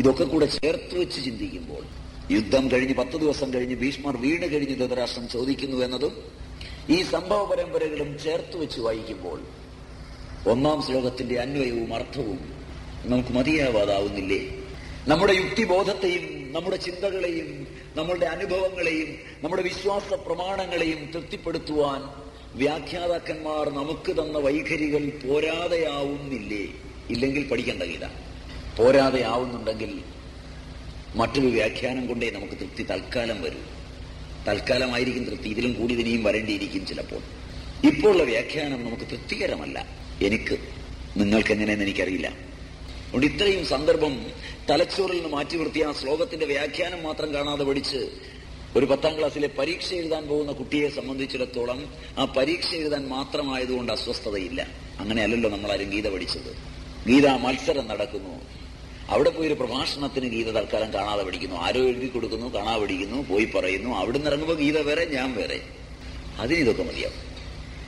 ഇതൊക്കെ കൂടെ ചേർത്ത് വെച്ച് ചിന്തിക്കുമ്പോൾ യുദ്ധം കഴിഞ്ഞ് പത്ത് ദിവസം കഴിഞ്ഞ് ഭീഷ്മർ വീണ് കഴിഞ്ഞ് ധൃതരാഷ്ട്രം ചോദിക്കുന്നു എന്നതും ഈ സംഭവ പരമ്പരകളും ചേർത്ത് വെച്ച് വായിക്കുമ്പോൾ ഒന്നാം ശ്ലോകത്തിന്റെ അന്വയവും അർത്ഥവും നമുക്ക് മതിയാവാതാവുന്നില്ലേ? നമ്മുടെ യുക്തിബോധത്തെയും നമ്മുടെ ചിന്തകളെയും നമ്മളുടെ അനുഭവങ്ങളെയും നമ്മുടെ വിശ്വാസ പ്രമാണങ്ങളെയും തൃപ്തിപ്പെടുത്തുവാൻ വ്യാഖ്യാതാക്കന്മാർ നമുക്ക് തന്ന വൈഖരികൾ പോരാതെയാവുന്നില്ലേ? ഇല്ലെങ്കിൽ പഠിക്കേണ്ട ഗീത. പോരാതെയാവുന്നുണ്ടെങ്കിൽ മറ്റൊരു വ്യാഖ്യാനം കൊണ്ടേ നമുക്ക് തൃപ്തി തൽക്കാലം വരൂ. തൽക്കാലമായിരിക്കും തൃപ്തി. ഇതിലും കൂടി ഇതിനെയും വരേണ്ടിയിരിക്കും ചിലപ്പോൾ. ഇപ്പോൾ ഉള്ള വ്യാഖ്യാനം നമുക്ക് തൃപ്തികരമല്ല. എനിക്ക് നിങ്ങൾക്ക് എങ്ങനെയെന്ന് എനിക്കറിയില്ല. അതുകൊണ്ട് ഇത്രയും സന്ദർഭം തലച്ചോറിൽ നിന്ന് മാറ്റി നിർത്തിയ ആ ശ്ലോകത്തിന്റെ വ്യാഖ്യാനം മാത്രം കാണാതെ പഠിച്ച് ഒരു പത്താം ക്ലാസ്സിലെ പരീക്ഷ എഴുതാൻ പോകുന്ന കുട്ടിയെ സംബന്ധിച്ചിടത്തോളം ആ പരീക്ഷ എഴുതാൻ മാത്രമായതുകൊണ്ട് അസ്വസ്ഥതയില്ല. അങ്ങനെയല്ലല്ലോ നമ്മൾ ഗീത പഠിച്ചത്. ഗീത മത്സരം നടക്കുന്നു. അവിടെ പോയി ഒരു പ്രഭാഷണത്തിന് ഗീത തൽക്കാലം കാണാതെ പഠിക്കുന്നു. ആരോ എഴുതി കൊടുക്കുന്നു കാണാ പഠിക്കുന്നു പോയി പറയുന്നു. അവിടുന്ന് ഇറങ്ങുമ്പോൾ ഗീത വേറെ ഞാൻ വേറെ. അതിനിതൊക്കെ മതിയാവും.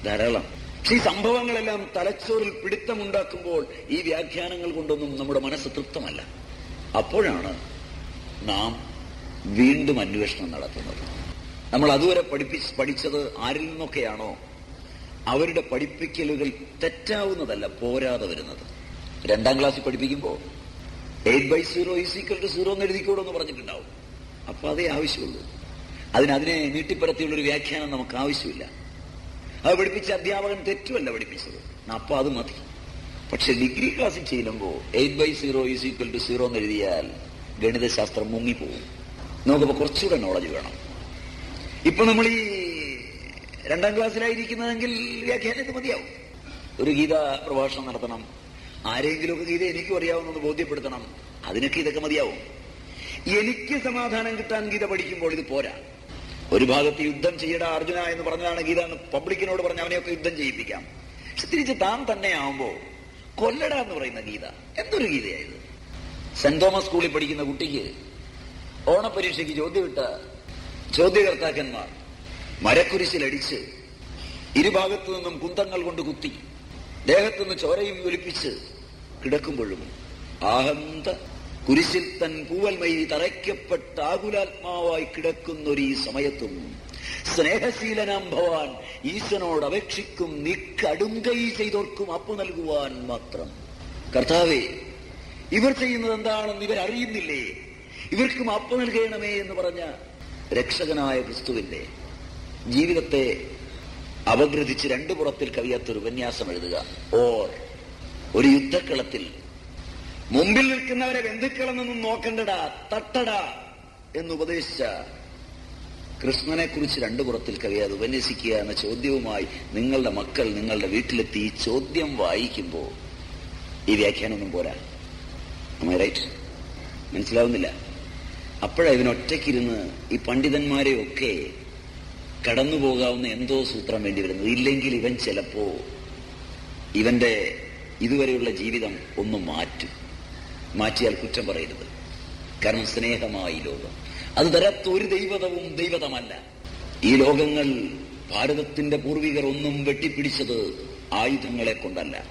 ധാരാളം. ഈ സംഭവങ്ങളെല്ലാം തലച്ചോറിൽ പിടുത്തമുണ്ടാക്കുമ്പോൾ ഈ വ്യാഖ്യാനങ്ങൾ കൊണ്ടൊന്നും നമ്മുടെ മനസ്സ് തൃപ്തമല്ല. അപ്പോഴാണ് നാം വീണ്ടും അന്വേഷണം നടത്തുന്നത്. നമ്മൾ അതുവരെ പഠിപ്പി പഠിച്ചത് ആരിൽ നിന്നൊക്കെയാണോ? അവരുടെ പഠിപ്പിക്കലുകൾ തെറ്റാവുന്നതല്ല പോരാതെ വരുന്നത്. രണ്ടാം ക്ലാസ്സിൽ പഠിപ്പിക്കുമ്പോൾ eight by zero is equal to zero എന്ന് എഴുതിക്കൂടോ എന്ന് പറഞ്ഞിട്ടുണ്ടാവും. അപ്പൊ അതേ ആവശ്യമുള്ളൂ. അതിന് അതിനെ നീട്ടിപ്പരത്തിയുള്ള ഒരു വ്യാഖ്യാനം നമുക്ക് ആവശ്യമില്ല. അത് പഠിപ്പിച്ച അധ്യാപകൻ തെറ്റുമല്ല പഠിപ്പിച്ചത്. അപ്പൊ അത് മതി. പക്ഷെ ഡിഗ്രി ക്ലാസ്സിൽ ചെയ്യുമ്പോൾ eight by zero is equal to zero എന്ന് എഴുതിയാൽ ഗണിതശാസ്ത്രം മുങ്ങിപ്പോകും. നോക്കുമ്പോൾ കുറച്ചുകൂടെ നോളജ് വേണം. ഇപ്പൊ നമ്മൾ ഈ രണ്ടാം ക്ലാസ്സിലായിരിക്കുന്നതെങ്കിൽ വ്യാഖ്യാനം ഇത് മതിയാവും. ഒരു ഗീത പ്രഭാഷണം നടത്തണം. ആരെങ്കിലുമൊക്കെ ഗീത എനിക്കും അറിയാവുന്നത് ബോധ്യപ്പെടുത്തണം. അതിനൊക്കെ ഇതൊക്കെ മതിയാവും. എനിക്ക് സമാധാനം കിട്ടാൻ ഗീത പഠിക്കുമ്പോൾ ഇത് പോരാ. ഒരു ഭാഗത്ത് യുദ്ധം ചെയ്യട അർജുന എന്ന് പറഞ്ഞതാണ് ഗീത എന്ന് പബ്ലിക്കിനോട് പറഞ്ഞ അവനെയൊക്കെ യുദ്ധം ചെയ്യിപ്പിക്കാം. പക്ഷെ തിരിച്ച് താൻ തന്നെ ആവുമ്പോ കൊല്ലട എന്ന് പറയുന്ന ഗീത. എന്തൊരു ഗീതയായത്? സെന്റ് തോമസ് സ്കൂളിൽ പഠിക്കുന്ന കുട്ടിക്ക് ഓണപരീക്ഷയ്ക്ക് ചോദ്യമിട്ട ചോദ്യകർത്താക്കന്മാർ മരക്കുരിശിലടിച്ച് ഇരുഭാഗത്തു നിന്നും കുന്തങ്ങൾ കൊണ്ട് കുത്തി ദേഹത്തുനിന്ന് ചോരയും ഒലിപ്പിച്ച് കിടക്കുമ്പോഴും ആഹന്ത കുരിശിൽ തൻ പൂവൽമൈ തറയ്ക്കപ്പെട്ട ആകുലാത്മാവായി കിടക്കുന്നൊരു ഈ സമയത്തും സ്നേഹശീലനാം ഭവാൻ ഈശനോട് അപേക്ഷിക്കും നിക്കടുങ്കൈ കടുങ്കൈ ചെയ്തോർക്കും അപ്പു നൽകുവാൻ മാത്രം. കർത്താവേ ഇവർ ചെയ്യുന്നത് എന്താണെന്ന് ഇവർ അറിയുന്നില്ലേ? ഇവർക്കും അപ്പു നൽകണമേ എന്ന് പറഞ്ഞ രക്ഷകനായ ക്രിസ്തുവിന്റെ ജീവിതത്തെ അപഗ്രഥിച്ച് രണ്ടു പുറത്തിൽ കവിയാത്തൊരു ഉപന്യാസം എഴുതുക. ഓർ ഒരു യുദ്ധക്കളത്തിൽ മുമ്പിൽ നിൽക്കുന്നവരെ ബന്ധുക്കളെന്നൊന്നും നോക്കണ്ടടാ തട്ടടാ എന്ന് ഉപദേശിച്ച കൃഷ്ണനെ കുറിച്ച് രണ്ടു പുറത്തിൽ കവിയാതെ ഉപന്യസിക്കുക എന്ന ചോദ്യവുമായി നിങ്ങളുടെ മക്കൾ നിങ്ങളുടെ വീട്ടിലെത്തി ഈ ചോദ്യം വായിക്കുമ്പോൾ ഈ വ്യാഖ്യാനമൊന്നും പോരാ. റൈറ്റ് മനസ്സിലാവുന്നില്ല. അപ്പോഴാ ഇവനൊറ്റയ്ക്കിരുന്ന് ഈ പണ്ഡിതന്മാരെയൊക്കെ കടന്നു പോകാവുന്ന എന്തോ സൂത്രം വേണ്ടി വരുന്നത്. ഇല്ലെങ്കിൽ ഇവൻ ചിലപ്പോ ഇവന്റെ ഇതുവരെയുള്ള ജീവിതം ഒന്ന് മാറ്റും. മാറ്റിയാൽ കുറ്റം പറയരുത്. കാരണം സ്നേഹമായി ലോകം. അത് തരത്തൊരു ദൈവതവും ദൈവതമല്ല. ഈ ലോകങ്ങൾ ഭാരതത്തിന്റെ പൂർവികർ ഒന്നും വെട്ടിപ്പിടിച്ചത് ആയുധങ്ങളെ കൊണ്ടല്ല.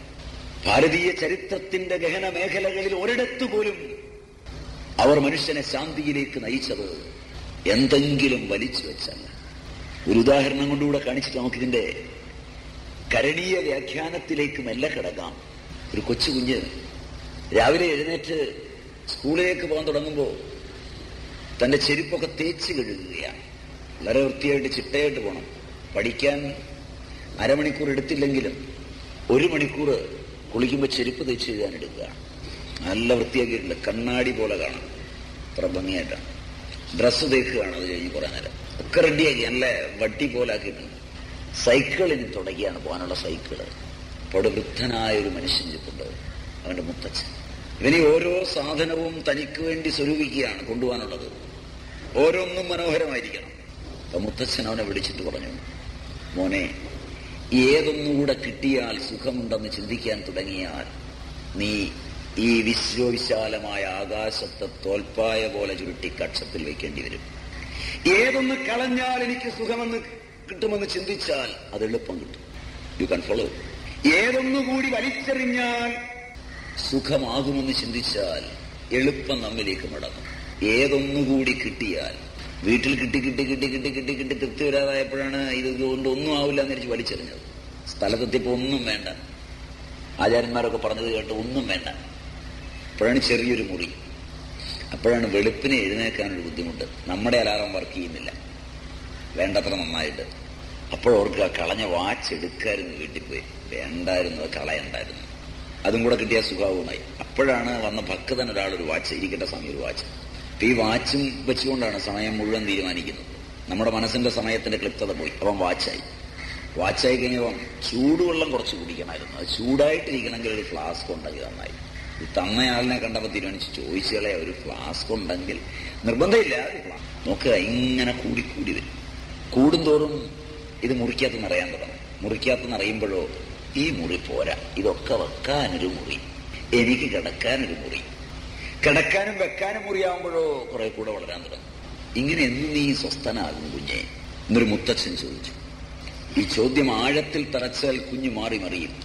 ഭാരതീയ ചരിത്രത്തിന്റെ ഗഹന മേഖലകളിൽ ഒരിടത്തു പോലും അവർ മനുഷ്യനെ ശാന്തിയിലേക്ക് നയിച്ചത് എന്തെങ്കിലും വലിച്ചു വെച്ചല്ല. ഒരു ഉദാഹരണം കൊണ്ടുകൂടെ കാണിച്ചിട്ട് നമുക്കിതിന്റെ കരണീയ വ്യാഖ്യാനത്തിലേക്ക് മെല്ലെ കിടക്കാം. ഒരു കൊച്ചു കുഞ്ഞ് രാവിലെ എഴുന്നേറ്റ് സ്കൂളിലേക്ക് പോകാൻ തുടങ്ങുമ്പോൾ തന്റെ ചെരുപ്പൊക്കെ തേച്ച് കഴുകുകയാണ്. വളരെ വൃത്തിയായിട്ട് ചിട്ടയായിട്ട് പോകണം പഠിക്കാൻ അരമണിക്കൂർ എടുത്തില്ലെങ്കിലും ഒരു മണിക്കൂർ കുളിക്കുമ്പോൾ ചെരുപ്പ് തേച്ച് കഴുകാൻ എടുക്കുക. നല്ല വൃത്തിയാക്കിയിട്ടുണ്ട്. കണ്ണാടി പോലെ കാണാം. അത്ര ഭംഗിയായിട്ടാണ്. ഡ്രസ്സ് തേക്കുകയാണ് അത് കഴിഞ്ഞ് കുറേ നേരം. ഒക്കെ റെഡിയാക്കി നല്ല വട്ടി പോലെ ആക്കിയിട്ടുണ്ട് സൈക്കിളിന് തുടങ്ങിയാണ് പോകാനുള്ള സൈക്കിൾ അവിടെ വൃദ്ധനായ ഒരു മനുഷ്യൻ ചെപ്പുണ്ട് അവന്റെ മുത്തച്ഛൻ. ഇവനെ ഓരോ സാധനവും തനിക്ക് വേണ്ടി സ്വരൂപിക്കുകയാണ് കൊണ്ടുപോകാനുള്ളത്. ഓരോന്നും മനോഹരമായിരിക്കണം. അപ്പൊ മുത്തച്ഛൻ അവനെ വിളിച്ചിട്ട് പറഞ്ഞു മോനെ ഏതൊന്നുകൂടെ കിട്ടിയാൽ സുഖമുണ്ടെന്ന് ചിന്തിക്കാൻ തുടങ്ങിയാൽ നീ ഈ വിശ്വവിശാലമായ ആകാശത്തെ തോൽപ്പായ പോലെ ചുരുട്ടി കക്ഷത്തിൽ വെക്കേണ്ടി വരും. ഏതൊന്ന് കളഞ്ഞാൽ എനിക്ക് സുഖമെന്ന് കിട്ടുമെന്ന് ചിന്തിച്ചാൽ അത് എളുപ്പം കിട്ടും. യു കൺ ഫോളോ ഏതൊന്നുകൂടി വലിച്ചെറിഞ്ഞാൽ സുഖമാകുമെന്ന് ചിന്തിച്ചാൽ എളുപ്പം നമ്മിലേക്ക് മടങ്ങും. ഏതൊന്നുകൂടി കിട്ടിയാൽ വീട്ടിൽ കിട്ടി കിട്ടി കിട്ടി കിട്ടി കിട്ടി കിട്ടി തൃപ്തി വരാതായപ്പോഴാണ് ഇത് ഇതുകൊണ്ട് ഒന്നും ആവില്ല എന്ന് വെച്ച് വലിച്ചെറിഞ്ഞത്. സ്ഥലത്തെത്തിയപ്പോൾ ഒന്നും വേണ്ട. ആചാര്യന്മാരൊക്കെ പറഞ്ഞത് കേട്ട് ഒന്നും വേണ്ട. അപ്പോഴാണ് ചെറിയൊരു മുറി. അപ്പോഴാണ് വെളുപ്പിനെ എഴുന്നേൽക്കാനൊരു ബുദ്ധിമുട്ട്. നമ്മുടെ അലാറം വർക്ക് ചെയ്യുന്നില്ല. വേണ്ടത്ര നന്നായിട്ട്. അപ്പോഴവർക്ക് ആ കളഞ്ഞ വാച്ച് എടുക്കായിരുന്നു വീട്ടിൽ പോയി. വേണ്ടായിരുന്നു കളയണ്ടായിരുന്നു. അതും കൂടെ കിട്ടിയ സുഖാവുമായി. അപ്പോഴാണ് വന്ന ഭക്തൻ ഒരു വാച്ച് ഇരിക്കേണ്ട സമയം ഒരു വാച്ച് അപ്പൊ ഈ വാച്ചും വെച്ചുകൊണ്ടാണ് സമയം മുഴുവൻ തീരുമാനിക്കുന്നത്. നമ്മുടെ മനസ്സിന്റെ സമയത്തിന്റെ ക്ലിപ്തത പോയി. അപ്പം വാച്ചായി വാച്ചായി കഴിഞ്ഞപ്പം ചൂടുവെള്ളം കുറച്ച് കുടിക്കണമായിരുന്നു. അത് ചൂടായിട്ടിരിക്കണമെങ്കിൽ ഒരു ഫ്ലാസ്ക് ഉണ്ടെങ്കിൽ നന്നായി. ഈ തന്നയാളിനെ കണ്ടപ്പോൾ തീരുമാനിച്ച് ചോദിച്ചാലേ ഒരു ഫ്ലാസ്ക് ഉണ്ടെങ്കിൽ നിർബന്ധമില്ല നോക്കുക ഇങ്ങനെ കൂടി കൂടി വരും. കൂടുന്തോറും ഇത് മുറിക്കകത്ത് നിറയാൻ തുടങ്ങും. മുറിക്കകത്ത് നിറയുമ്പോഴോ ഈ മുറി പോരാ. ഇതൊക്കെ വെക്കാനൊരു മുറി. എനിക്ക് കിടക്കാനൊരു മുറി. കിടക്കാനും വെക്കാനും മുറിയാവുമ്പോഴോ കുറെ കൂടെ വളരാൻ തുടങ്ങും. ഇങ്ങനെ എന്ന് നീ സ്വസ്ഥനാകും കുഞ്ഞെ. എന്നൊരു മുത്തച്ഛൻ ചോദിച്ചു. ഈ ചോദ്യം ആഴത്തിൽ തറച്ചാൽ കുഞ്ഞു മാറി മറിയും.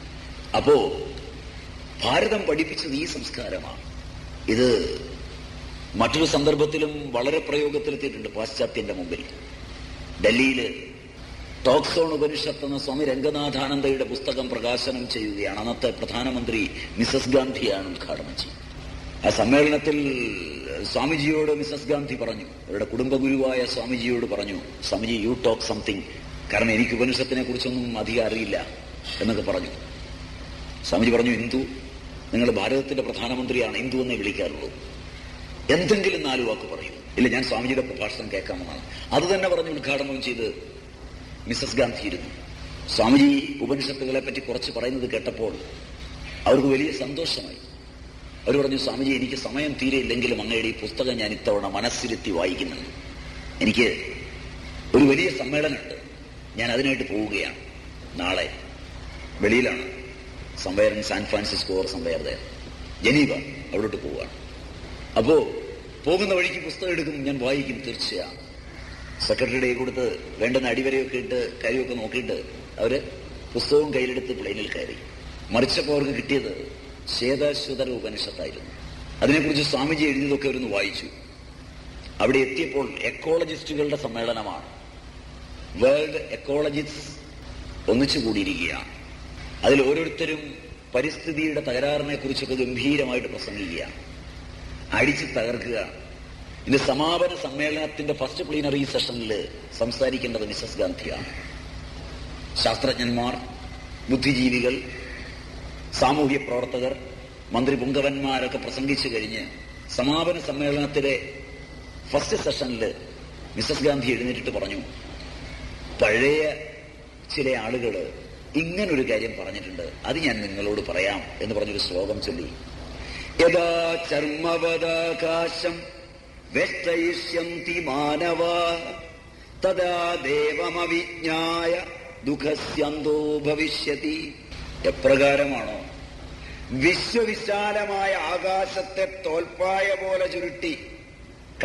അപ്പോ ഭാരതം പഠിപ്പിച്ചത് ഈ സംസ്കാരമാണ്. ഇത് മറ്റൊരു സന്ദർഭത്തിലും വളരെ പ്രയോഗത്തിലെത്തിയിട്ടുണ്ട് പാശ്ചാത്യന്റെ മുമ്പിൽ. ഡൽഹിയിൽ ടോക്സോൺ ഉപനിഷത്ത് എന്ന സ്വാമി രംഗനാഥാനന്ദയുടെ പുസ്തകം പ്രകാശനം ചെയ്യുകയാണ്. അന്നത്തെ പ്രധാനമന്ത്രി മിസസ് ഗാന്ധിയാണ് ഉദ്ഘാടനം ചെയ്യുന്നത് ആ സമ്മേളനത്തിൽ സ്വാമിജിയോട് മിസസ് ഗാന്ധി പറഞ്ഞു. അവരുടെ കുടുംബഗുരുവായ സ്വാമിജിയോട് പറഞ്ഞു സ്വാമിജി യു ടോക്ക് സംതിങ് കാരണം എനിക്ക് ഉപനിഷത്തിനെ കുറിച്ചൊന്നും അധികം അറിയില്ല എന്നൊക്കെ പറഞ്ഞു. സ്വാമിജി പറഞ്ഞു ഹിന്ദു നിങ്ങൾ ഭാരതത്തിന്റെ പ്രധാനമന്ത്രിയാണ്. ഹിന്ദു എന്നേ വിളിക്കാറുള്ളൂ. എന്തെങ്കിലും നാലു വാക്ക് പറയൂ. ഇല്ല ഞാൻ സ്വാമിജിയുടെ പ്രഭാഷണം കേൾക്കാമെന്നാണ്. അത് തന്നെ പറഞ്ഞ് ഉദ്ഘാടനം ചെയ്ത് മിസസ് ഗാന്ധി ഇരുന്നു സ്വാമിജി ഉപനിഷത്തുകളെ പറ്റി കുറച്ച് പറയുന്നത് കേട്ടപ്പോൾ അവർക്ക് വലിയ സന്തോഷമായി. അവർ പറഞ്ഞു സ്വാമിജി എനിക്ക് സമയം തീരെ ഇല്ലെങ്കിലും അങ്ങയുടെ ഈ പുസ്തകം ഞാൻ ഇത്തവണ മനസ്സിരുത്തി വായിക്കുന്നുണ്ട് എനിക്ക് ഒരു വലിയ സമ്മേളനമുണ്ട്. ഞാൻ അതിനായിട്ട് പോവുകയാണ്. നാളെ വെളിയിലാണ്. Somewhere San Francisco or somewhere Geneva അവിടോട്ട് പോവുകയാണ്. അപ്പോ പോകുന്ന വഴിക്ക് പുസ്തകം എടുക്കും ഞാൻ വായിക്കും തീർച്ചയാണ് സെക്രട്ടറിയുടെ കൊടുത്ത് വേണ്ടുന്ന അടിവരയൊക്കെ ഇട്ട് കാര്യമൊക്കെ നോക്കിയിട്ട് അവർ പുസ്തകവും കയ്യിലെടുത്ത് പ്ലെയിനിൽ കയറി. മറിച്ചപ്പോൾ അവർക്ക് കിട്ടിയത് ശ്വേതാശ്വതര ഉപനിഷത്തായിരുന്നു. അതിനെക്കുറിച്ച് സ്വാമിജി എഴുതിയതൊക്കെ അവരൊന്ന് വായിച്ചു. അവിടെ എത്തിയപ്പോൾ എക്കോളജിസ്റ്റുകളുടെ സമ്മേളനമാണ്. വേൾഡ് എക്കോളജിസ്റ്റ് ഒന്നിച്ചു കൂടിയിരിക്കുകയാണ്. അതിൽ ഓരോരുത്തരും പരിസ്ഥിതിയുടെ തകരാറിനെ കുറിച്ചൊക്കെ ഗംഭീരമായിട്ട് പ്രസംഗിക്കുകയാണ്. അടിച്ച് തകർക്കുക ഇതിന്റെ സമാപന സമ്മേളനത്തിന്റെ ഫസ്റ്റ് പ്ലീനറി സെഷനിൽ സംസാരിക്കേണ്ടത് മിസസ് ഗാന്ധിയാണ്. ശാസ്ത്രജ്ഞന്മാർ ബുദ്ധിജീവികൾ സാമൂഹ്യ പ്രവർത്തകർ മന്ത്രി പുങ്കവന്മാരൊക്കെ പ്രസംഗിച്ചു കഴിഞ്ഞ് സമാപന സമ്മേളനത്തിലെ ഫസ്റ്റ് സെഷനിൽ മിസസ് ഗാന്ധി എഴുന്നേറ്റിട്ട് പറഞ്ഞു പഴയ ചില ആളുകൾ ഇങ്ങനൊരു കാര്യം പറഞ്ഞിട്ടുണ്ട് അത് ഞാൻ നിങ്ങളോട് പറയാം എന്ന് പറഞ്ഞൊരു ശ്ലോകം ചൊല്ലി. യഥാ ചർമ്മവദാകാശം വെഷ്ടയിഷ്യന്തി മാനവ. തഥാ ദേവമവിജ്ഞായ ദുഃഖസ്യന്തോ ഭവിഷ്യതി. എപ്രകാരമാണോ? വിശ്വവിശാലമായ ആകാശത്തെ തോൽപ്പായ പോലെ ചുരുട്ടി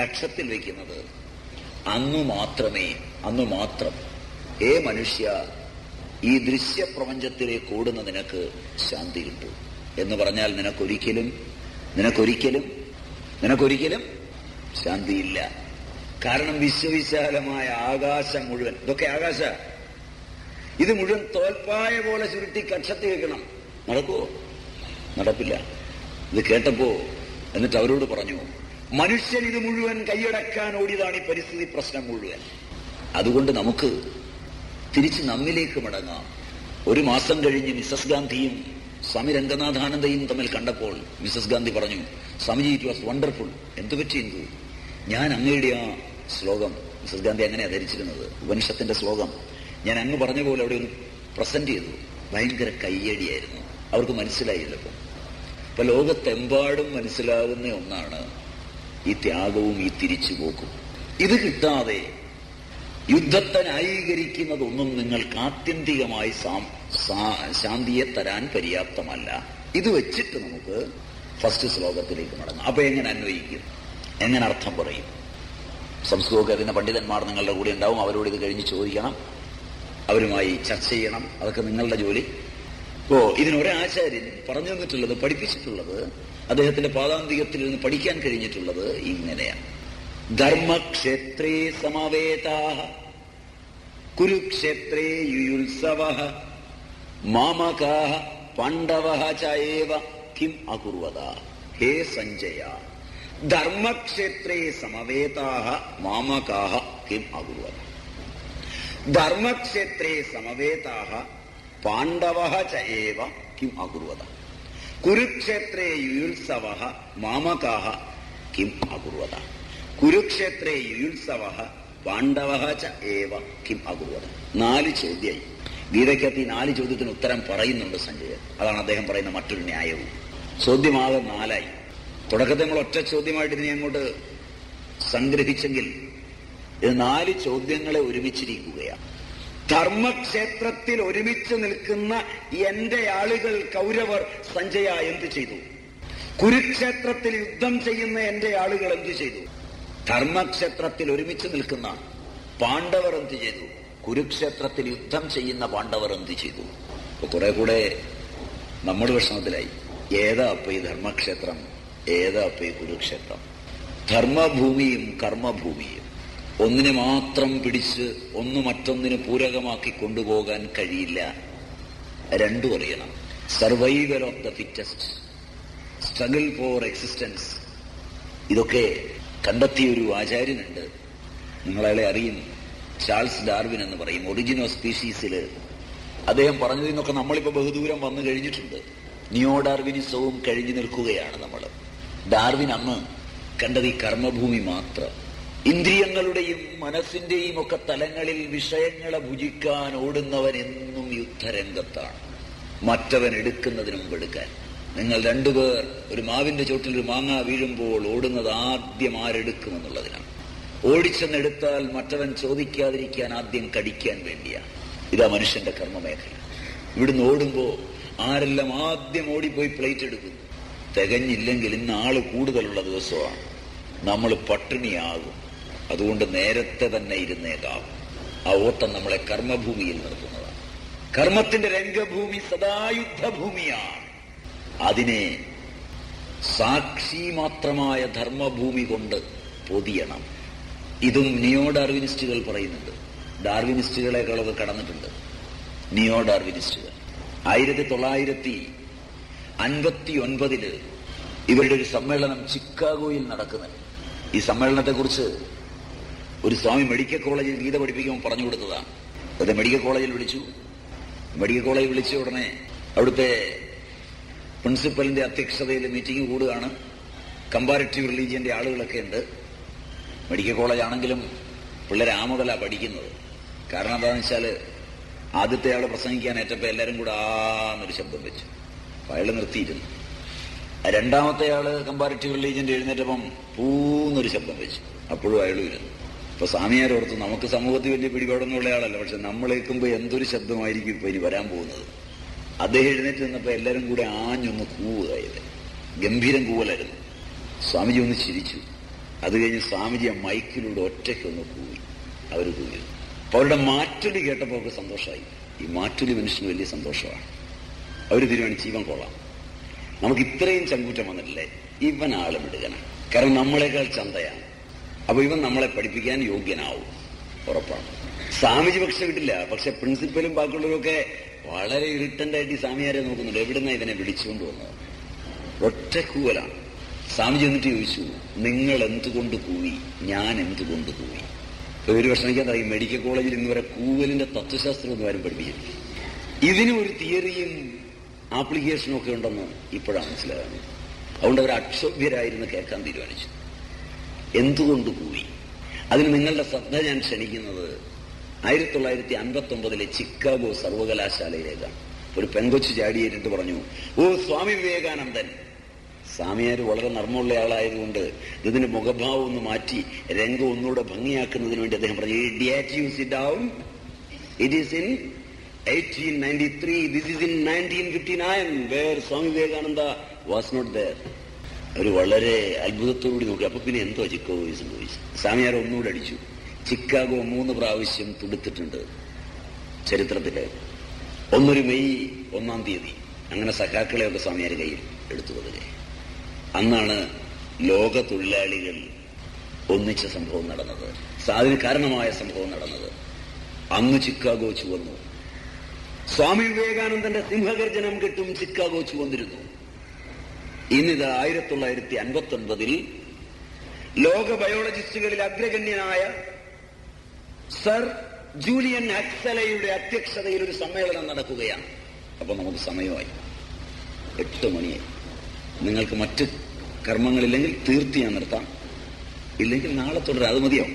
കക്ഷത്തിൽ വയ്ക്കുന്നത്. അന്നു മാത്രമേ അന്നു മാത്രം. ഏ മനുഷ്യ ഈ ദൃശ്യപ്രപഞ്ചത്തിലേക്ക് ഓടുന്ന നിനക്ക് ശാന്തി കിട്ടൂ. എന്ന് പറഞ്ഞാൽ നിനക്കൊരിക്കലും നിനക്കൊരിക്കലും നിനക്കൊരിക്കലും ശാന്തിയില്ല. കാരണം വിശ്വവിശാലമായ ആകാശം മുഴുവൻ. ഇതൊക്കെ ആകാശ. ഇത് മുഴുവൻ തോൽപ്പായ പോലെ ചുരുട്ടി കക്ഷത്തി വെക്കണം. നടക്കുവോ? നടപ്പില്ല. ഇത് കേട്ടപ്പോ എന്നിട്ട് അവരോട് പറഞ്ഞു മനുഷ്യൻ ഇത് മുഴുവൻ കൈയടക്കാൻ ഓടിയതാണ് ഈ പരിസ്ഥിതി പ്രശ്നം മുഴുവൻ. അതുകൊണ്ട് നമുക്ക് തിരിച്ച് നമ്മിലേക്ക് മടങ്ങാം. ഒരു മാസം കഴിഞ്ഞ് മിസസ് ഗാന്ധിയും സ്വാമി രംഗനാഥാനന്ദയും തമ്മിൽ കണ്ടപ്പോൾ മിസസ് ഗാന്ധി പറഞ്ഞു സ്വാമിജി ഇറ്റ് വാസ് വണ്ടർഫുൾ എന്തു പറ്റി എന്തു ഞാൻ അങ്ങയുടെ ആ ശ്ലോകം മിസസ് ഗാന്ധി അങ്ങനെ ധരിച്ചിരുന്നത് ഉപനിഷത്തിന്റെ ശ്ലോകം. ഞാൻ അങ്ങ് പറഞ്ഞ പോലെ അവിടെ ഒന്ന് പ്രസന്റ് ചെയ്തു. ഭയങ്കര കയ്യടിയായിരുന്നു. അവർക്ക് മനസ്സിലായില്ല ഇപ്പം. ഇപ്പൊ ലോകത്തെമ്പാടും മനസ്സിലാകുന്ന ഒന്നാണ് ഈ ത്യാഗവും ഈ തിരിച്ചുപോക്കും. ഇത് കിട്ടാതെ യുദ്ധത്തെ ന്യായീകരിക്കുന്നതൊന്നും നിങ്ങൾക്ക് ആത്യന്തികമായി ശാന്തിയെ തരാൻ പര്യാപ്തമല്ല. ഇത് വെച്ചിട്ട് നമുക്ക് ഫസ്റ്റ് ശ്ലോകത്തിലേക്ക് മടങ്ങാം. അപ്പൊ എങ്ങനെ അന്വയിക്കും? എങ്ങനെ അർത്ഥം പറയും? സംസ്കൃതമൊക്കെ അറിയുന്ന പണ്ഡിതന്മാർ നിങ്ങളുടെ കൂടെ ഉണ്ടാവും. അവരോട് ഇത് കഴിഞ്ഞ് ചോദിക്കണം. അവരുമായി ചർച്ച ചെയ്യണം. അതൊക്കെ നിങ്ങളുടെ ജോലി. ഓ ഇതിനൊരാചാര്യൻ പറഞ്ഞു തന്നിട്ടുള്ളത് പഠിപ്പിച്ചിട്ടുള്ളത് അദ്ദേഹത്തിന്റെ പാദാന്തികത്തിൽ നിന്ന് പഠിക്കാൻ കഴിഞ്ഞിട്ടുള്ളത് ഇങ്ങനെയാണ്. ധർമ്മക്ഷേത്രേ സമവേതാ കുരുക്ഷേത്രേ യുയുത്സവ മാമകാ പാണ്ഡവ ചൈവ കിം അകുർവത ഹേ Sanjaya ധർമ്മക്ഷേത്രേ സമവേതാ മാമകാ Kim അകുർവത ധർമ്മക്ഷേത്രേ സമവേതാ Pandava ചൈവ Kim അകുർവത കുരുക്ഷേത്രേ യുയുത്സവ മാമകാ Kim അകുർവത കുരുക്ഷേത്രേ യുയുത്സവ Pandava ച ഏവ കിം അകുർവത നാല് ചോദ്യമായി ഗീതയ്ക്കകത്ത് ഈ നാല് ചോദ്യത്തിന് ഉത്തരം പറയുന്നുണ്ട് സഞ്ജയൻ അതാണ് അദ്ദേഹം പറയുന്ന മറ്റൊരു ന്യായവും. ചോദ്യമാകെ നാലായി. തുടക്കത്തിൽ നമ്മൾ ഒറ്റ ചോദ്യമായിട്ട് ഇതിനെ അങ്ങോട്ട് സംഗ്രഹിച്ചെങ്കിൽ ഇത് നാല് ചോദ്യങ്ങളെ ഒരുമിച്ചിരിക്കുകയാണ്. ധർമ്മക്ഷേത്രത്തിൽ ഒരുമിച്ച് നിൽക്കുന്ന എന്റെ ആളുകൾ കൗരവർ സഞ്ജയ എന്ത് ചെയ്തു? കുരുക്ഷേത്രത്തിൽ യുദ്ധം ചെയ്യുന്ന എന്റെ ആളുകൾ എന്ത് ചെയ്തു? ധർമ്മക്ഷേത്രത്തിൽ ഒരുമിച്ച് നിൽക്കുന്ന പാണ്ഡവർ എന്ത് ചെയ്തു? കുരുക്ഷേത്രത്തിൽ യുദ്ധം ചെയ്യുന്ന പാണ്ഡവർ എന്ത് ചെയ്തു? അപ്പൊ കുറെ കൂടെ നമ്മുടെ വിഷമത്തിലായി ഏതാ അപ്പൊ ഈ ധർമ്മക്ഷേത്രം? ഏതാ അപ്പൊ ഈ കുരുക്ഷേത്രം? ധർമ്മഭൂമിയും കർമ്മഭൂമിയും. ഒന്നിനെ മാത്രം പിടിച്ച് ഒന്ന് മറ്റൊന്നിന് പൂരകമാക്കി കൊണ്ടുപോകാൻ കഴിയില്ല. രണ്ടും അറിയണം. Survival of the fittest struggle for existence ഇതൊക്കെ കണ്ടെത്തിയൊരു ആചാര്യനുണ്ട്. നിങ്ങളയാളെ അറിയും ചാൾസ് ഡാർവിൻ എന്ന് പറയും ഒറിജിൻ സ്പീഷീസിൽ അദ്ദേഹം പറഞ്ഞത് എന്നൊക്കെ നമ്മളിപ്പോൾ ബഹുദൂരം വന്നു കഴിഞ്ഞിട്ടുണ്ട്. നിയോ ഡാർവിനിസവും കഴിഞ്ഞു നിൽക്കുകയാണ് നമ്മൾ ഡാർവിൻ അന്ന് കണ്ടത് ഈ കർമ്മഭൂമി മാത്രം. ഇന്ദ്രിയങ്ങളുടെയും മനസ്സിന്റെയും ഒക്കെ തലങ്ങളിൽ വിഷയങ്ങളെ ഭുജിക്കാൻ ഓടുന്നവൻ എന്നും യുദ്ധരംഗത്താണ്. മറ്റവൻ എടുക്കുന്നതിന് മുമ്പ് എടുക്കാൻ. നിങ്ങൾ രണ്ടുപേർ ഒരു മാവിന്റെ ചോട്ടിൽ ഒരു മാങ്ങ വീഴുമ്പോൾ ഓടുന്നത് ആദ്യം ആരെടുക്കുമെന്നുള്ളതിനാണ് ഓടിച്ചെന്നെടുത്താൽ മറ്റവൻ ചോദിക്കാതിരിക്കാൻ ആദ്യം കടിക്കാൻ വേണ്ടിയാണ് ഇതാ മനുഷ്യന്റെ കർമ്മമേഖല. ഇവിടുന്ന് ഓടുമ്പോ ആരെല്ലാം ആദ്യം ഓടിപ്പോയി പ്ലേറ്റ് എടുക്കുന്നു? തികഞ്ഞില്ലെങ്കിൽ ഇന്ന് ആൾ കൂടുതലുള്ള ദിവസമാണ്. നമ്മൾ പട്ടിണിയാകും. അതുകൊണ്ട് നേരത്തെ തന്നെ ഇരുന്നേക്കാം ആ ഓട്ടം നമ്മളെ കർമ്മഭൂമിയിൽ നിർത്തുന്നതാണ്. കർമ്മത്തിന്റെ രംഗഭൂമി സദായുദ്ധഭൂമിയാണ്. അതിനെ സാക്ഷി മാത്രമായ ധർമ്മഭൂമി കൊണ്ട് പൊതിയണം. ഇതും നിയോ ഡാർവിനിസ്റ്റുകൾ പറയുന്നുണ്ട് ഡാർവിനിസ്റ്റുകളെക്കാളൊക്കെ കടന്നിട്ടുണ്ട്. നിയോ ഡാർവിനിസ്റ്റുകൾ ആയിരത്തി തൊള്ളായിരത്തി അൻപത്തി ഒൻപതിൽ ഇവരുടെ ഒരു സമ്മേളനം ചിക്കാഗോയിൽ നടക്കുന്നുണ്ട് ഈ സമ്മേളനത്തെക്കുറിച്ച് ഒരു സ്വാമി മെഡിക്കൽ കോളേജിൽ ഗീത പഠിപ്പിക്കുമ്പോൾ പറഞ്ഞു കൊടുത്തതാണ്. അത് മെഡിക്കൽ കോളേജിൽ വിളിച്ചു. മെഡിക്കൽ കോളേജിൽ വിളിച്ച ഉടനെ അവിടുത്തെ പ്രിൻസിപ്പലിന്റെ അധ്യക്ഷതയിൽ മീറ്റിംഗ് കൂടുകയാണ്. കമ്പാരറ്റീവ് റിലീജിയന്റെ ആളുകളൊക്കെ ഉണ്ട്. മെഡിക്കൽ കോളേജാണെങ്കിലും പിള്ളേർ ആ മുതലാണ് പഠിക്കുന്നത്. കാരണം എന്താണെന്ന് വെച്ചാൽ ആദ്യത്തെ ആൾ പ്രസംഗിക്കാൻ ഏറ്റപ്പോൾ എല്ലാവരും കൂടെ ആന്നൊരു ശബ്ദം വെച്ചു. അപ്പോൾ അയാൾ നിർത്തിയിരുന്നു. രണ്ടാമത്തെ ആൾ കമ്പാരിറ്റീവ് റിലീജിയന്റെ എഴുന്നേറ്റപ്പം പൂന്നൊരു ശബ്ദം വെച്ചു. അപ്പോഴും അയാളും ഇരുന്നു. ഇപ്പൊ സ്വാമിയാർ ഓർത്തു നമുക്ക് സമൂഹത്തിൽ വലിയ പിടിപാടൊന്നുള്ള ആളല്ല പക്ഷെ നമ്മൾ കേൾക്കുമ്പോൾ എന്തൊരു ശബ്ദമായിരിക്കും ഇപ്പോൾ ഇനി വരാൻ പോകുന്നത്. അദ്ദേഹം എഴുന്നേറ്റ് നിന്നപ്പോൾ എല്ലാവരും കൂടെ ആഞ്ഞൊന്ന് കൂവുകയായത് ഗംഭീരം കൂവലായിരുന്നു. സ്വാമിജി ഒന്ന് ചിരിച്ചു. അത് കഴിഞ്ഞ് സ്വാമിജി ആ മൈക്കിലൂടെ ഒറ്റയ്ക്കൊന്ന് കൂവി. അവർ കൂവി. അപ്പൊ അവരുടെ മാറ്റൊലി കേട്ടപ്പോൾ അവർക്ക് സന്തോഷമായി. ഈ മാറ്റൊലി മനുഷ്യന് വലിയ സന്തോഷമാണ്. അവർ തീരുമാനിച്ച് ഇവൻ കൊള്ളാം. നമുക്ക് ഇത്രയും ചങ്കൂറ്റം വന്നിട്ടില്ലേ? ഇവൻ ആൾ വിടുകനാണ് കാരണം നമ്മളെക്കാൾ ചന്തയാണ്. അപ്പൊ ഇവൻ നമ്മളെ പഠിപ്പിക്കാൻ യോഗ്യനാവും. ഉറപ്പാണ്. സ്വാമിജി പക്ഷെ വിട്ടില്ല. പക്ഷെ പ്രിൻസിപ്പലും ബാക്കിയുള്ളവരൊക്കെ വളരെ ഇറിട്ടന്റായിട്ട് ഈ സ്വാമിയാരെ നോക്കുന്നുണ്ട്. എവിടുന്ന ഇവനെ വിളിച്ചുകൊണ്ട് വന്നത്? ഒറ്റ കൂവലാണ്. സ്വാമിജി എന്നിട്ട് ചോദിച്ചു നിങ്ങൾ എന്തുകൊണ്ട് കൂവി ഞാൻ എന്തുകൊണ്ട് കൂവി ഒരു വർഷം അറിയും മെഡിക്കൽ കോളേജിൽ ഇന്ന് വരെ കൂവലിന്റെ തത്വശാസ്ത്രം ഒന്നും ആരും പഠിപ്പിച്ചിട്ടില്ല. ഇതിന് ഒരു തിയറിയും ആപ്ലിക്കേഷനും ഒക്കെ ഉണ്ടെന്ന് ഇപ്പോഴാണ് മനസ്സിലാകുന്നത്. അതുകൊണ്ട് അവർ അക്ഷോഭ്യരായിരുന്നു കേൾക്കാൻ തീരുമാനിച്ചു. എന്തുകൊണ്ട് കൂവി അതിന് നിങ്ങളുടെ ശ്രദ്ധ ഞാൻ ക്ഷണിക്കുന്നത് ആയിരത്തി തൊള്ളായിരത്തി അൻപത്തി ഒമ്പതിലെ ചിക്കാഗോ സർവകലാശാലയിലേക്കാണ്. ഒരു പെങ്കൊച്ചു ചാടിയേറ്റിട്ട് പറഞ്ഞു ഓ സ്വാമി വിവേകാനന്ദൻ സ്വാമിയാർ വളരെ നർമ്മമുള്ള ആളായതുകൊണ്ട് ഇതിന്റെ മുഖഭാവം ഒന്ന് മാറ്റി രംഗം ഒന്നുകൂടെ ഭംഗിയാക്കുന്നതിന് വേണ്ടി അദ്ദേഹം പറഞ്ഞു it is in 1893 this is in 1959 where Vivekananda was not there. അവർ വളരെ അത്ഭുതത്തോടുകൂടി നോക്കി. അപ്പൊ പിന്നെ എന്തോ ചിക്കാഗോ സംഭവിച്ചു? സ്വാമിയാർ ഒന്നുകൂടെ അടിച്ചു. ചിക്കാഗോ മൂന്ന് പ്രാവശ്യം തുടുത്തിട്ടുണ്ട് ചരിത്രത്തിൽ. ഒന്നൊരു മെയ് ഒന്നാം തീയതി. അങ്ങനെ സഖാക്കളെയൊക്കെ സ്വാമിയാർ കയ്യിൽ എടുത്തു കൊടുക്കുക അന്നാണ് ലോക തൊഴിലാളികൾ ഒന്നിച്ച സംഭവം നടന്നത്. സാധന കാരണമായ സംഭവം നടന്നത്. അന്ന് ചിക്കാഗോ ചുവന്നു. സ്വാമി വിവേകാനന്ദന്റെ സിംഹഗർജനം കിട്ടും ചിക്കാഗോ ചുവന്നിരുന്നു. ഇന്നിത് ആയിരത്തി തൊള്ളായിരത്തി അൻപത്തി ഒൻപതിൽ ലോക ബയോളജിസ്റ്റുകളിൽ അഗ്രഗണ്യനായ സർ ജൂലിയൻ അക്സലയുടെ അധ്യക്ഷതയിൽ ഒരു സമ്മേളനം നടക്കുകയാണ്. അപ്പൊ നമുക്ക് സമയമായി. എട്ട് മണിയായി. നിങ്ങൾക്ക് മറ്റ് കർമ്മങ്ങളില്ലെങ്കിൽ തീർത്തി ഞാൻ നിർത്താം. ഇല്ലെങ്കിൽ നാളെ തുടരാം. അത് മതിയോ?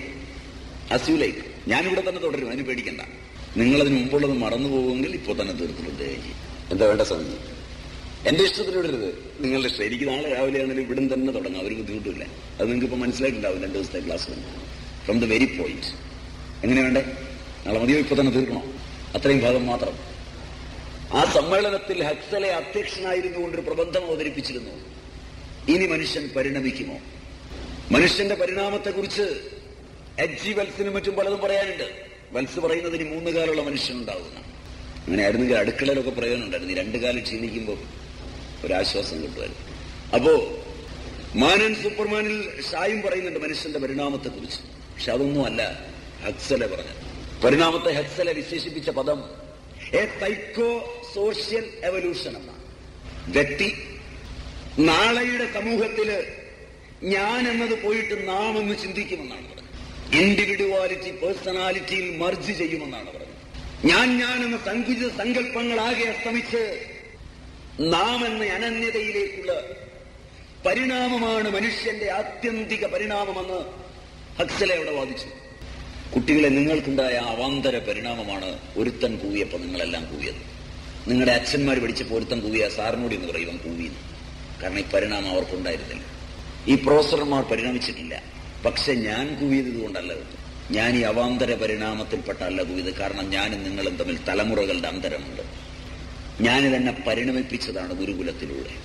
അസ്യൂലൈക്ക് ഞാനിവിടെ തന്നെ തുടരും. അതിന് പേടിക്കണ്ട. നിങ്ങളതിന് മുമ്പുള്ളത് മറന്നു പോകുമെങ്കിൽ ഇപ്പോൾ തന്നെ തീർത്തിട്ടുണ്ട്. എന്താ വേണ്ട സമയം എന്റെ ഇഷ്ടത്തിന് വിടരുത് നിങ്ങളുടെ ഇഷ്ടം. എനിക്ക് നാളെ രാവിലെ ആണെങ്കിലും ഇവിടെ തന്നെ തുടങ്ങാം. ഒരു ബുദ്ധിമുട്ടില്ല അത് നിങ്ങൾക്ക് ഇപ്പൊ മനസ്സിലായിട്ടുണ്ടാവും രണ്ട് ദിവസത്തെ class from the very point എങ്ങനെ വേണ്ടേ? നാളെ മതിയോ? ഇപ്പൊ തന്നെ തീർക്കണോ? അത്രയും ഭാഗം മാത്രം. ആ സമ്മേളനത്തിൽ ഹക്സലെ അധ്യക്ഷനായിരുന്നു കൊണ്ടൊരു പ്രബന്ധം അവതരിപ്പിച്ചിരുന്നു. ഇനി മനുഷ്യൻ പരിണമിക്കുമോ? മനുഷ്യന്റെ പരിണാമത്തെക്കുറിച്ച് എച്ച് ജി വത്സിനും മറ്റും പലതും പറയാനുണ്ട്. വത്സ് പറയുന്നതിന് മൂന്ന് കാലുള്ള മനുഷ്യനുണ്ടാവുന്ന. അങ്ങനെ ആയിരുന്നെങ്കിൽ അടുക്കളയിലൊക്കെ പ്രയോജനം ഉണ്ടായിരുന്നു. രണ്ട് കാലം ക്ഷീണിക്കുമ്പോൾ ഒരാശ്വാസം കിട്ടുമായിരുന്നു. അപ്പോ മാനൻ സൂപ്പർമാനിൽ ഷായും പറയുന്നുണ്ട് മനുഷ്യന്റെ പരിണാമത്തെക്കുറിച്ച്. പക്ഷെ അതൊന്നും അല്ല ഹക്സലെ പറഞ്ഞത്. പരിണാമത്തെ ഹക്സലെ വിശേഷിപ്പിച്ച പദം എ സൈക്കോ സോഷ്യൽ എവല്യൂഷൻ എന്നാണ് വ്യക്തി നാളെയുടെ സമൂഹത്തിൽ ഞാൻ എന്നത് പോയിട്ട് നാം എന്ന് ചിന്തിക്കുമെന്നാണ് പറഞ്ഞത്. ഇൻഡിവിഡ്വാലിറ്റി പേഴ്സണാലിറ്റിയിൽ മർജ് ചെയ്യുമെന്നാണ് പറഞ്ഞത്. ഞാൻ ഞാൻ എന്ന സങ്കുചിത സങ്കല്പങ്ങളാകെ അസ്തമിച്ച് നാം എന്ന അനന്യതയിലേക്കുള്ള പരിണാമമാണ് മനുഷ്യന്റെ ആത്യന്തിക പരിണാമമെന്ന് ഹക്സലെ അവിടെ വാദിച്ചു. കുട്ടികളെ നിങ്ങൾക്കുണ്ടായ അവാന്തര പരിണാമമാണ് ഒരുത്തൻ കൂവിയപ്പോൾ നിങ്ങളെല്ലാം കൂവിയത്. നിങ്ങളുടെ അച്ഛന്മാർ പഠിച്ചപ്പോൾ പൊരുത്തം കൂവിയ സാറിനോട് എന്ന് പറയും കൂവിന്ന് കാരണം ഈ പരിണാമം അവർക്കുണ്ടായിരുന്നില്ല. ഈ പ്രൊഫസർമാർ പരിണമിച്ചിട്ടില്ല. പക്ഷെ ഞാൻ കൂവിയത് കൊണ്ടല്ല ഞാൻ ഈ അവാന്തര പരിണാമത്തിൽപ്പെട്ടല്ല കൂവിയത്. കാരണം ഞാനും നിങ്ങളും തമ്മിൽ തലമുറകളുടെ അന്തരമുണ്ട്. ഞാനിതെന്നെ പരിണമിപ്പിച്ചതാണ് ഗുരുകുലത്തിലൂടെ.